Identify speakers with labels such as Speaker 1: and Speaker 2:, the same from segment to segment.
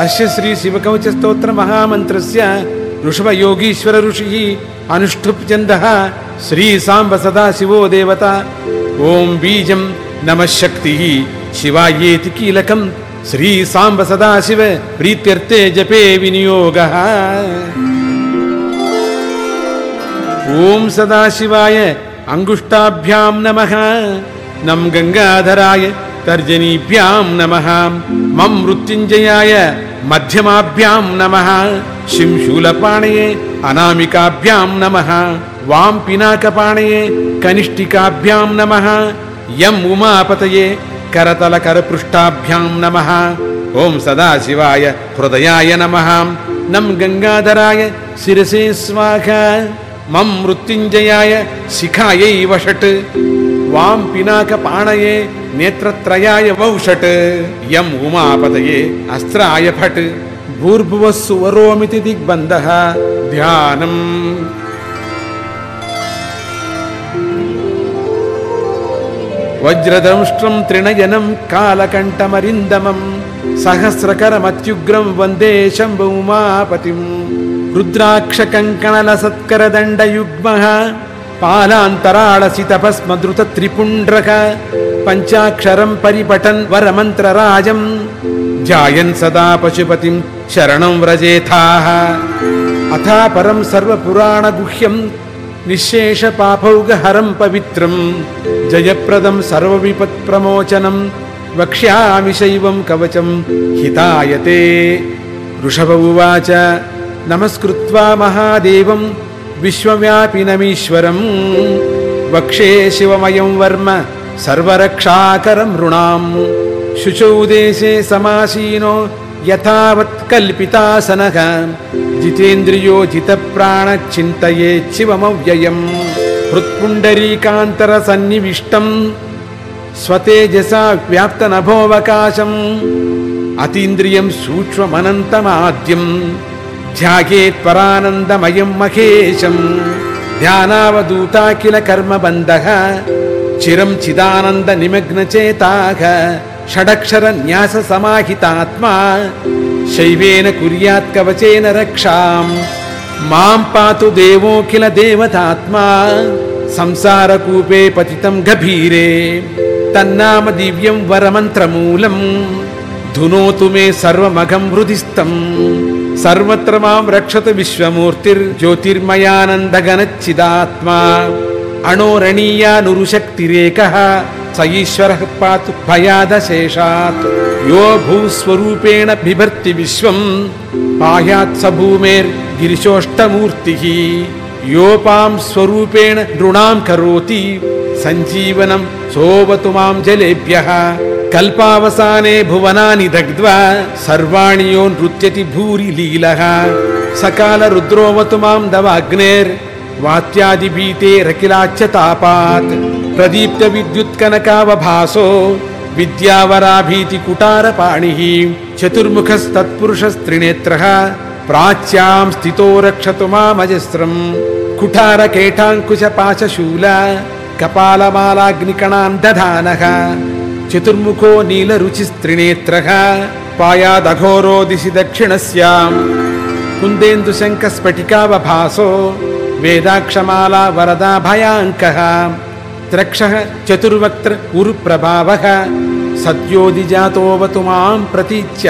Speaker 1: अस्य श्री शिवकवचस्तोत्र महामन्त्रस्य ऋषभयोगीश्वर ऋषिः अनुष्ठुप् श्री साम्ब सदाशिवो देवता। ॐ बीजं नमः शक्तिः। शिवायेति कीलकं श्री साम्ब सदाशिव प्रीत्यर्थे जपे विनियोगः। ॐ सदाशिवाय अङ्गुष्ठाभ्यां नमः। नं गङ्गाधराय तर्जनीभ्यां नमः। मं मृत्युञ्जयाय मध्यमाभ्यां नमः। शिंशूलपाणये अनामिकाभ्यां नमः। वां पिनाकपाणये कनिष्ठिकाभ्यां नमः। यम् उमापतये करतलकरपृष्ठाभ्यां नमः। ॐ सदाशिवाय हृदयाय नमः। नं गङ्गाधराय शिरसे स्वाहा। मं मृत्युञ्जयाय शिखायै वषट् वां पिनाकपाणये नेत्रत्रयाय वौषट्। यम् उमापतये अस्त्राय फट्। भूर्भुवः सुवरोमिति दिग्बन्धः। ध्यानम्। वज्रदंष्ट्रं त्रिणयनं कालकण्ठमरिन्दमम्। सहस्रकरमत्युग्रं वन्दे शम्भ उमापतिम्। रुद्राक्षकङ्कणलसत्करदण्डयुग्मः पालान्तराळसितभस्मद्रुतत्रिपुण्ड्रः पञ्चाक्षरं परिपठन् वरमन्त्रराजम्। ध्यायन् सदा पशुपतिं शरणं व्रजेथाः। अथा परं सर्वपुराणगुह्यम् निःशेषपापौगहरं पवित्रम्। जयप्रदं सर्वविपत्प्रमोचनं वक्ष्यामि शैवं कवचं हितायते। ऋषभ उवाच नमस्कृत्वा महादेवं विश्वव्यापिनमीश्वरम्। वक्षे शिवमयं वर्म सर्वरक्षाकरं नृणाम् शुचौ देशे समासीनो यथावत् कल्पितासनः। जितेन्द्रियो जितप्राणचिन्तयेच्छिवमव्ययम् हृत्पुण्डरीकान्तरसन्निविष्टम्। स्वतेजसा व्याप्तनभोऽवकाशम्। अतीन्द्रियं सूक्ष्ममनन्तमाद्यम् ध्यायेत् परानन्दमयं महेशम्। ध्यानावधूता किल कर्मबन्धः। चिरं चिदानन्दनिमग्नचेताः। षडक्षरन्याससमाहितात्मा। शैवेन कुर्यात् कवचेन रक्षाम्। मां पातु देवोऽखिल देवतात्मा। संसारकूपे पतितं गभीरे। तन्नाम दिव्यं वरमन्त्रमूलम्। धुनोतु मे सर्वमघं हृदिस्थम् सर्वत्र मां रक्षतु विश्वमूर्तिर्ज्योतिर्मयानन्दगनच्चिदात्मा अणोरणीयानुरुशक्तिरेकः स ईश्वरः पातु भयादशेषात्। यो भूस्वरूपेण बिभर्ति विश्वम् पायात् स भूमेर्गिरिशोष्टमूर्तिः योपां स्वरूपेण नृणां करोति सञ्जीवनं सोऽवतु मां जलेभ्यः कल्पावसाने भुवनानि दग्ध्वा सर्वाणि यो नृत्यति भूरि लीलः। सकालरुद्रोऽवतु मां दवाग्नेर्वात्यादिभीतेरखिलाच्च तापात् प्रदीप्तविद्युत्कनकावभासो विद्यावराभीतिकुटारपाणिः। चतुर्मुखस्तत्पुरुषस्त्रिनेत्रः प्राच्यां स्थितो रक्षतु मामजस्रम् कुठारकेटाङ्कुशपाशशूल कपालमालाग्निकणान् दधानः चतुर्मुखो नीलरुचिस्त्रिनेत्रः पायादघोरो दिशि दक्षिणस्याम्। कुन्देन्दुशङ्खस्फटिकावभासो वेदाक्षमाला वरदा भयाङ्कः त्रक्षः चतुर्वक्त्र उरुप्रभावः सद्योदिजातोऽवतु मां प्रतीच्य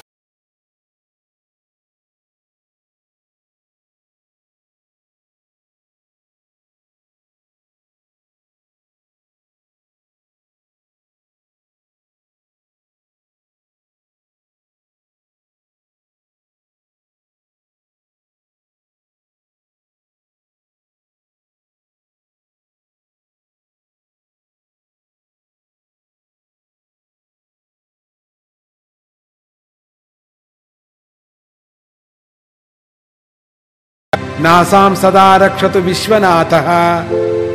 Speaker 1: नासां सदा रक्षतु विश्वनाथः।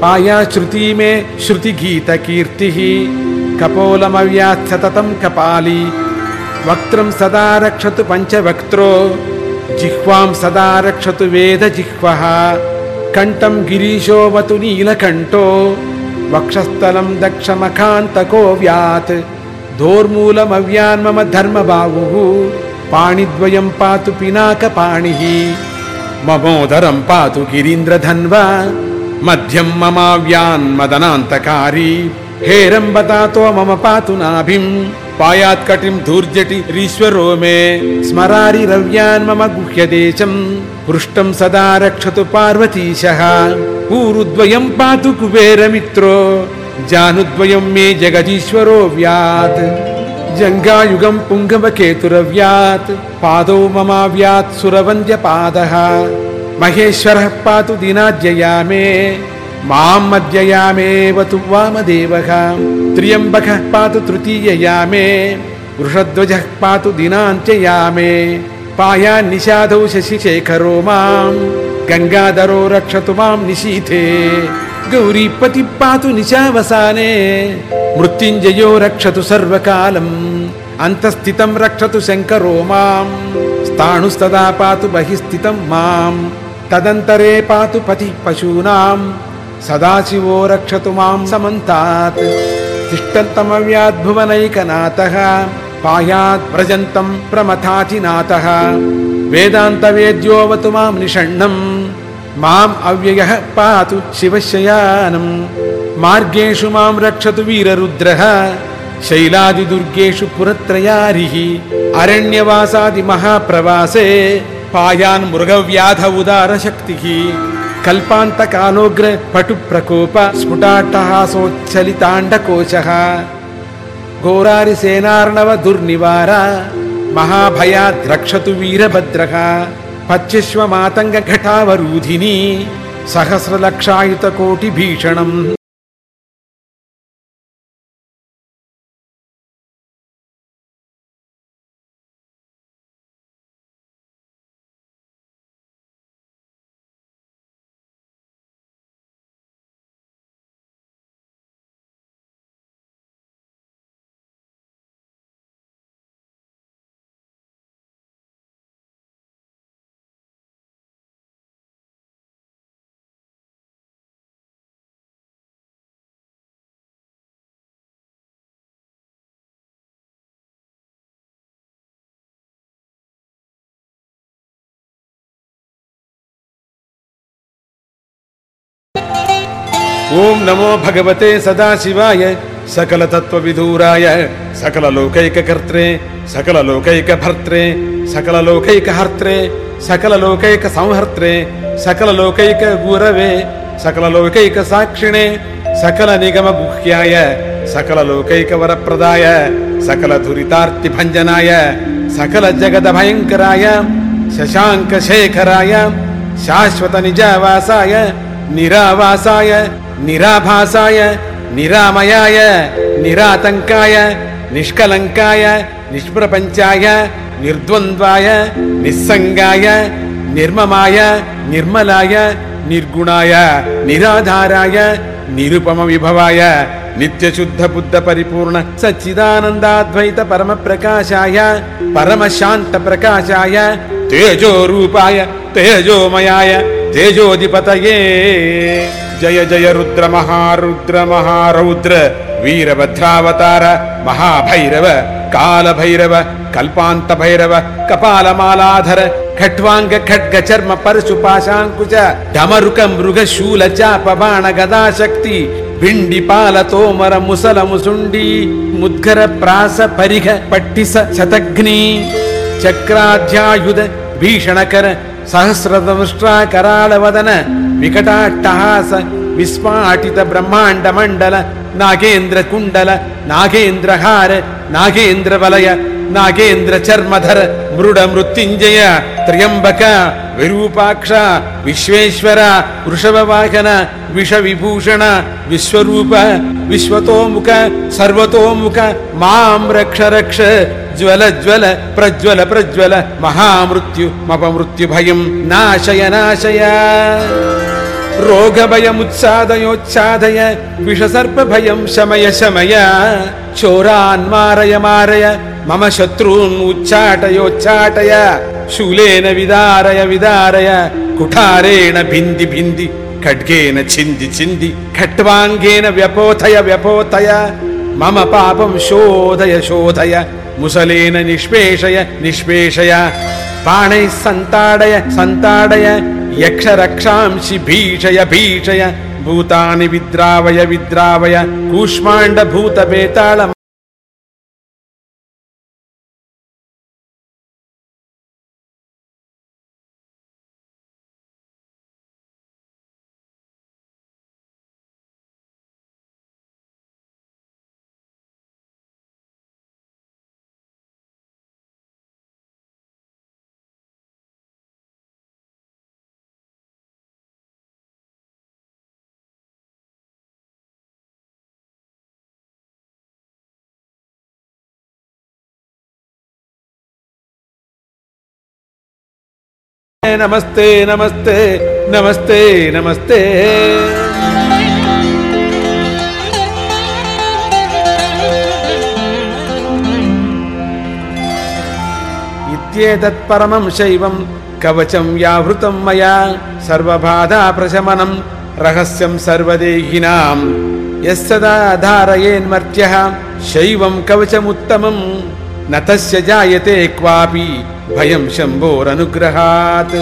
Speaker 1: पाया श्रुती मे श्रुतिगीतकीर्तिः। कपोलमव्यात् सततं कपाली। वक्त्रं सदा रक्षतु पञ्चवक्त्रो। जिह्वां सदा रक्षतु वेदजिह्वः। कण्ठं गिरीशोऽवतु नीलकण्ठो। वक्षस्थलं दक्षमखान्तको व्यात्। दोर्मूलमव्यान् मम धर्मबाहुः। पाणिद्वयं पातु पिनाकपाणिः ममोदरं पातु गिरीन्द्रधन्वा मध्यं ममाव्यान् मदनान्तकारी। हेरम्बतातो मम पातु नाभिम् पायात् कटिं धूर्जटि रीश्वरो मे। स्मरारिरव्यान् मम गुह्यदेशम् पृष्ठं सदा रक्षतु पार्वतीशः। ऊरुद्वयं पातु कुबेरमित्रो जानुद्वयं मे जगदीश्वरो व्यात् जङ्गायुगं पुङ्गवकेतुरव्यात् पादौ ममाव्यात् सुरवन्द्यपादः। महेश्वरः पातु दिनाद्यया मे मां मध्ययामेवतु वामदेवः। त्र्यम्बकः पातु तृतीयया मे वृषध्वजः पातु दिनान्त्यया मे पायान्निषादौ शशिशेखरो माम् गङ्गाधरो रक्षतु मां निशीथे गौरीपति पातु निशावसाने मृत्युञ्जयो रक्षतु सर्वकालम् अन्तःस्थितं रक्षतु शङ्करो माम् स्थाणुस्तदा पातु बहिः स्थितं माम् तदन्तरे पातु पतिः पशूनाम् सदाशिवो रक्षतु मां समन्तात् तिष्ठन्तमव्याद्भुवनैकनाथः पायात् व्रजन्तं प्रमथाचिनाथः वेदान्तवेद्योऽवतु मां निषण्णम् माम् अव्ययः पातु शिवशयानम्। मार्गेषु मां रक्षतु वीररुद्रः। शैलादिदुर्गेषु पुरत्रयारिः। अरण्यवासादिमहाप्रवासे पायान् मृगव्याध उदारशक्तिः। कल्पान्तकालोग्र पटुप्रकोप। स्फुटाट्टहासोच्छलिताण्डकोशः। घोरारिसेनार्णव दुर्निवार महाभयाद् रक्षतु वीरभद्रः पच्यश्वमातङ्गघटावरूधिनी सहस्रलक्षायुतकोटिभीषणम् ॐ नमो भगवते सदाशिवाय सकलतत्त्वविदूराय सकललोकैककर्त्रे, सकललोकैकभर्त्रे, सकललोकैकहर्त्रे, सकललोकैकसंहर्त्रे, सकललोकैकगुरवे, सकललोकैकसाक्षिणे सकलनिगमगुह्याय सकललोकैकवरप्रदाय सकलदुरितार्तिभञ्जनाय सकलजगदभयङ्कराय, शशाङ्कशेखराय, शाश्वतनिजावासाय, निरावासाय निराभासाय निरामयाय निरातङ्काय निष्कलङ्काय निष्प्रपञ्चाय निर्द्वन्द्वाय निस्सङ्गाय निर्ममाय निर्मलाय निर्गुणाय निराधाराय निरुपमविभवाय नित्यशुद्धबुद्धपरिपूर्ण सच्चिदानन्दाद्वैत परमप्रकाशाय परमशान्तप्रकाशाय तेजोरूपाय तेजोमयाय तेजोधिपतये जय जय रुद्र महारुद्र महारौद्र वीरभद्रावतार महाभैरव कालभैरव कल्पान्तभैरव कपालमालाधर खट्वाङ्ग परशु पाशाङ्कुश डमरुक मृग शूल चाप बाण गदा शक्ति भिण्डि पाल तोमर मुसल मुसुण्डी मुद्गर प्रास परिघ पट्टिस शतघ्नी चक्राध्यायुध भीषणकर सहस्रदंष्ट्रा कराळवदन विकटाट्टहास विस्फाटित ब्रह्माण्ड मण्डल नागेन्द्र कुण्डल नागेन्द्रहार नागेन्द्र वलय नागेन्द्र चर्मधर मृड मृत्युञ्जय त्र्यम्बक विरूपाक्ष विश्वेश्वर वृषभवाहन विषविभूषण विश्वरूप विश्वतोमुख सर्वतोमुख मां रक्ष रक्ष ज्वल ज्वल प्रज्वल प्रज्वल महामृत्यु मपमृत्युभयं नाशय नाशय रोगभयमुत्सादयोच्छादय विषसर्पभयं शमय शमय चोरान् मारय मारय मम शत्रून् उच्चाटयोच्चाटय शूलेन विदारय विदारय कुठारेण भिन्दि भिन्दि खड्गेन छिन्दि छिन्दि खट्वाङ्गेन व्यपोथय व्यपोथय मम पापं शोधय शोधय मुसलेन निष्पेषय निष्पेषय पाणैः सन्ताडय सन्ताडय यक्ष रक्षांसि भीषय भीषय भूतानि विद्रावय विद्रावय कूष्माण्ड नमस्ते नमस्ते नमस्ते नमस्ते। इत्येतत् परमं शैवं कवचं यावृतं मया सर्वबाधा प्रशमनं रहस्यं सर्वदेहिनां। यस्सदा धारयेन्मर्त्यः शैवं कवचमुत्तमम् न तस्य जायते क्वापि। भयं शम्भोरनुग्रहात्।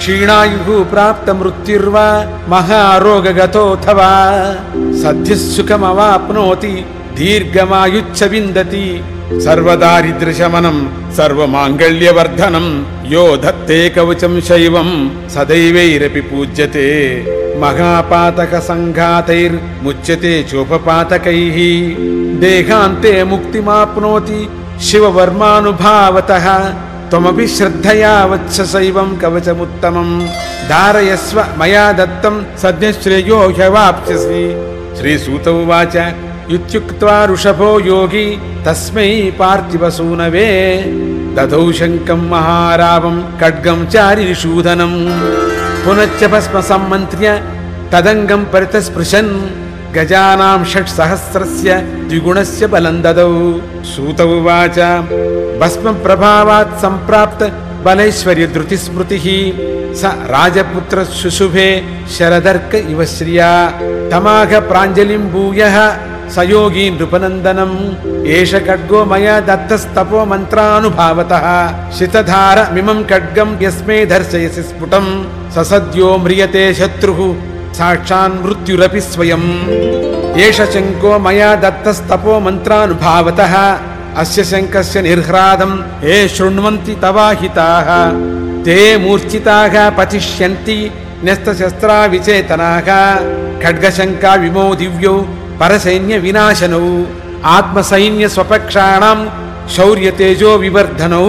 Speaker 1: क्षीणायुः प्राप्तमृत्युर्वा महारोगगतोऽथवा। सद्यः सुखमवाप्नोति दीर्घमायुच्छ विन्दति सर्वदारिद्र्यशमनं सर्वमाङ्गल्यवर्धनं यो धत्ते कवचं शैवं सदैवैरपि पूज्यते। महापातकसङ्घातैर्मुच्यते चोपपातकैः। देहान्ते मुक्तिमाप्नोति शिववर्मानुभावतः त्वमपि श्रद्धया वत्स शैवं कवचमुत्तमम् धारयस्व मया दत्तं सद्यश्रेयो ह्यवाप्स्यसि। श्रीसूत उवाच इत्युक्त्वा ऋषभो योगी तस्मै पार्थिवसूनवे। दधौ शङ्कं महारावं खड्गं चारिनिषूदनम् पुनश्च भस्म सम्मन्त्र्य तदङ्गं परितस्पृशन् गजानां षट्सहस्रस्य द्विगुणस्य बलं ददौ। सूत उवाच भस्मप्रभावात् सम्प्राप्त बलैश्वर्य धृतिस्मृतिः स राजपुत्र शुशुभे शरदर्क इव श्रिया। तमाघ प्राञ्जलिं भूयः स योगी नृपनन्दनम्। एष खड्गो मया दत्तस्तपो मन्त्रानुभावतः। शितधार मिमं खड्गं यस्मै दर्शयसि स्फुटम्। स सद्यो म्रियते शत्रुः साक्षान् मृत्युरपि स्वयम्। एष शङ्को मया दत्तस्तपो मन्त्रानुभावतः। अस्य शङ्कस्य निर्ह्रादम् हे शृण्वन्ति तवाहिताः। ते मूर्छिताः पतिष्यन्ति न्यस्तशस्त्रा विचेतनाः खड्गशङ्का विमो दिव्यौ परसैन्यविनाशनौ आत्मसैन्यस्वपक्षाणां शौर्यतेजो विवर्धनौ।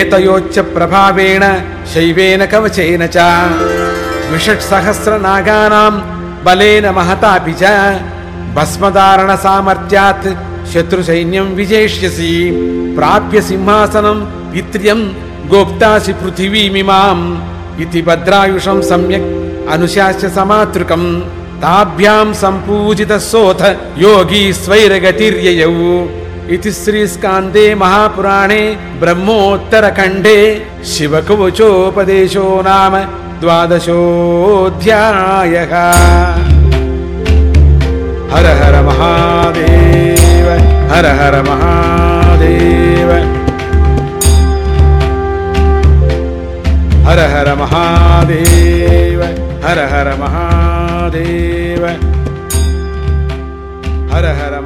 Speaker 1: एतयोच्च प्रभावेण शैवेन कवचेन च द्विषट्सहस्रनागानां बलेन महतापि च भस्मधारणसामर्थ्यात् शत्रुसैन्यं विजेष्यसि। प्राप्य सिंहासनं पित्र्यं गोप्तासि पृथिवीमिमाम् इति भद्रायुषं सम्यक् अनुशास्य समातृकम्। ताभ्यां सम्पूजितः सोऽथ योगी स्वैरगतिर्ययौ। इति श्रीस्कान्दे महापुराणे ब्रह्मोत्तरखण्डे शिवकवचोपदेशो नाम द्वादशोऽध्यायः हर हर महादेव, हर हर महादेव। हर हर महादेव, हर हर महादेव। हर हर